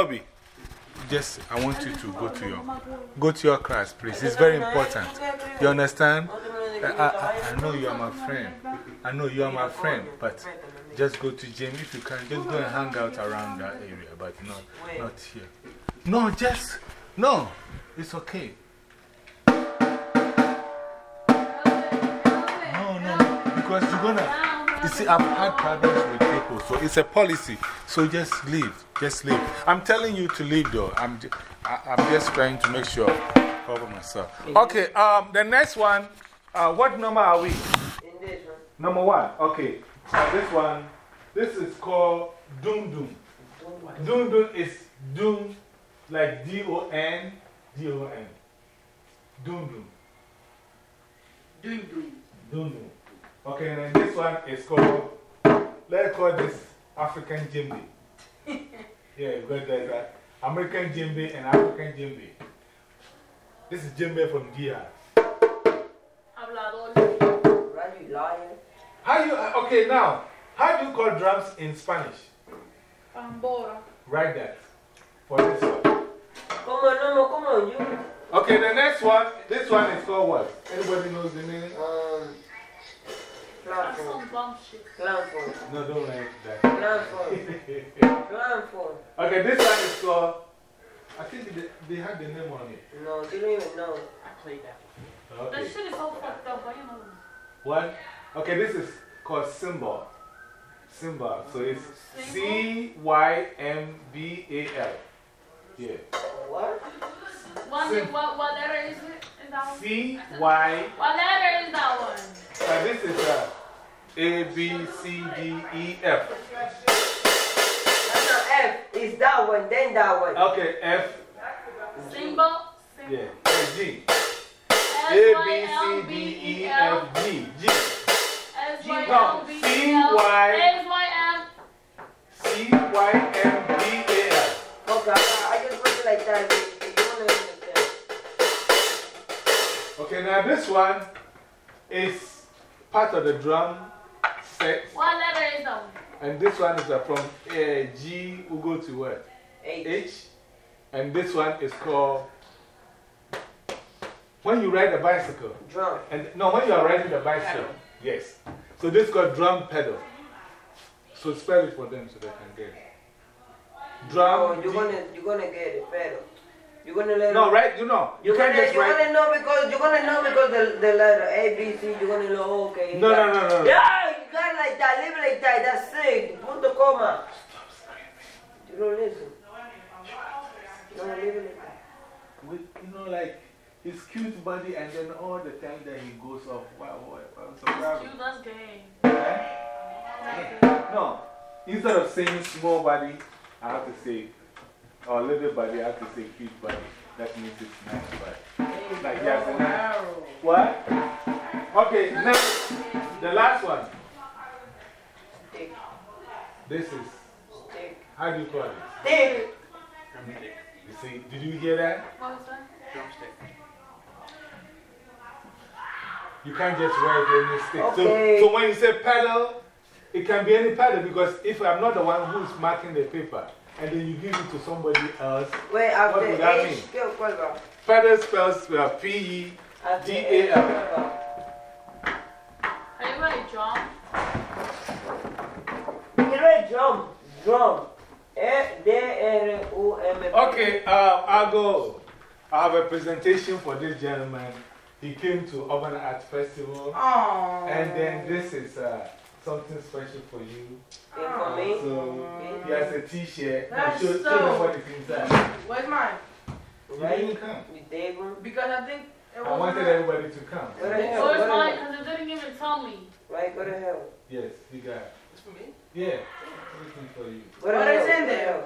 Toby, just I want you to go to your, go to your class, please. It's very important. You understand? I, I, I know you are my friend. I know you are my friend, but just go to gym if you can. Just go and hang out around that area, but not, not here. No, just, no, it's okay. No, no, because you're gonna, you see, I've had problems with people, so it's a policy. So just leave, just leave. I'm telling you to leave though. I'm, I, I'm just trying to make sure I cover myself. Okay, um, the next one, uh, what number are we? In this one. Number one, okay. Uh, this one, this is called Doom Doom. Doom Doom is Doom, like D O N, D O N. Doom Doom. Doom doom. Doom Doom. Okay, and then this one is called, let's call this African Djembe. yeah, because there's a American Djembe and African Djembe. This is Djembe from DR. Hablador. You liar. How you, uh, okay, now, how do you call drums in Spanish? Tambora. Write that for this one. Come on, no, come on, you. Okay, the next one, this one is called what? Anybody knows the name? That's clown phone. Some bum shit. Clown phone. No, don't like that. Clown phone. Okay, this one is called, I think they, they had the name on it. No, you don't even know. I played that. That shit is so fucked up. Why you know? What? Okay, this is called cymbal. Cymbal. So it's C Y M B A L. Yeah. What? What, Sim- what, what letter is it in that one? C Y. What letter is that one? Uh, this is uh, A B C D E F. That's not F. It's that one, then that one. Okay, F. Cymbal? Cymbal. Yeah. G. A B C D E F G. G. No, C Y. C Y M B A L. Okay, I, I just put it like that. You don't understand. Okay, now this one is part of the drum set. What letter is that one? And this one is uh, from uh, G, we go to what? H. H. And this one is called. When you ride a bicycle. Drum. And no, when you are riding the bicycle. Yes. So this is called drum pedal. So spell it for them so they can get it. Drum. Oh, you're gonna, you're gonna get it better. You're gonna let no, right? You know. You can't gonna, just you're write. gonna know because you're gonna know because the, the letter A B C. You're gonna know okay. No, no, no, no. no. Yeah, the comma. You don't listen. No, leave it like that. With, you know, like his cute body, and then all the time that he goes off. Wow, wow, wow. So proud. You, that's gay. No. Instead of saying small body, I have to say, or little body, I have to say cute body. That means it's nice body. Like, yes, and nice. What? Okay, next, the last one. Stick, This is, stick, how do you call it? stick. Drumstick. You see, did you hear that? What was that? Drumstick. You can't just write any stick. Okay. So, so when you say pedal, it can be any pedal because if I'm not the one who's marking the paper and then you give it to somebody else, Wait, after would that mean? H, ¿qué pedal spells uh, P E After D H, A L. drum, drum. E D R U M. Okay, uh, I'll go. I have a presentation for this gentleman. He came to Urban Art Festival. Oh. And then this is uh, something special for you. For me, So he has a t shirt. That's show, show so- them what is inside. Where's mine? You didn't come. With David. Because I think I was. wanted everybody to come. Go to hell. Where's Go mine? Because it didn't even tell me. Right, go to hell. Yes, you got it. It's for me? Yeah, everything for you. Go What hell, is in go there?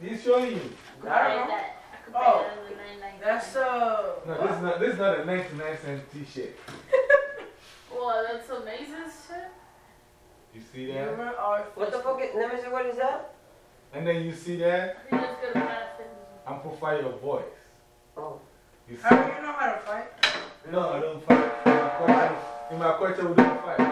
He's showing you. I don't know. that. I could Oh. buy that as a 999. That's uh. No, this is not, this is not a 99 cent t shirt. Well, that's amazing shit. You see that? Human art. What the fuck is, let me see what is that? And then you see that? You just gotta pass it. Amplify your voice. Oh. You see? How do you know how to fight? No, I don't fight. In my culture, in my culture we don't fight.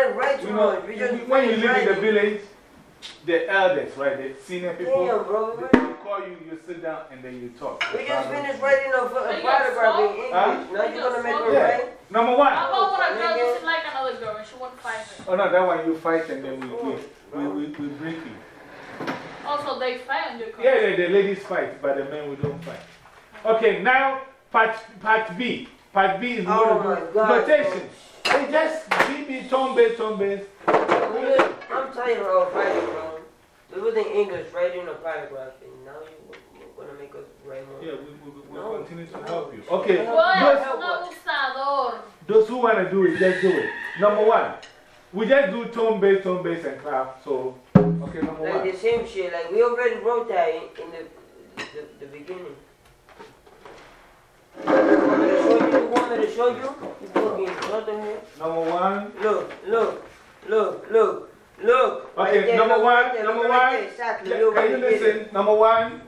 right You know, much. We just when you live in the village, the elders, right, the senior people, Damn, bro. they, they call you, you sit down and then you talk. We just finished writing a, a you paragraph in? English. Huh? Now You you're gonna make slow? her Yeah. write? Number one. How about when a girl Nigga. doesn't like another girl and she won't fight her? Oh, no, that one you fight and then we, we, we, we, we break you. Also, they fight on your Yeah, the, the ladies fight, but the men we don't fight. Okay, now part, part B. Part B is Oh going my to do God, notation. They just BB, tombe, tombes. I'm tired of all fighting, bro. It was in English, writing a paragraph, and now you- you're gonna make us write more. Yeah, we, we, we No. continue to help you. Okay, Bueno, those, abusador. those who want to do it, just do it. Number one, we just do tombe, tombes, and clap. So, okay, number Like one. the same shit, like we already wrote that in, in the, the, the beginning. You want me to show you? You want me to show you? You fucking shut the. Number one. Look, look, look, look, look. Right Okay, there, number look, one, right number look right one. there, Exactly. Can look you right there. listen? Number one.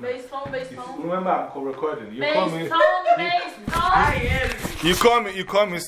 Bass tone, bass You- tone. Remember, I'm recording. You call me. tone, bass tone. You call me. You call me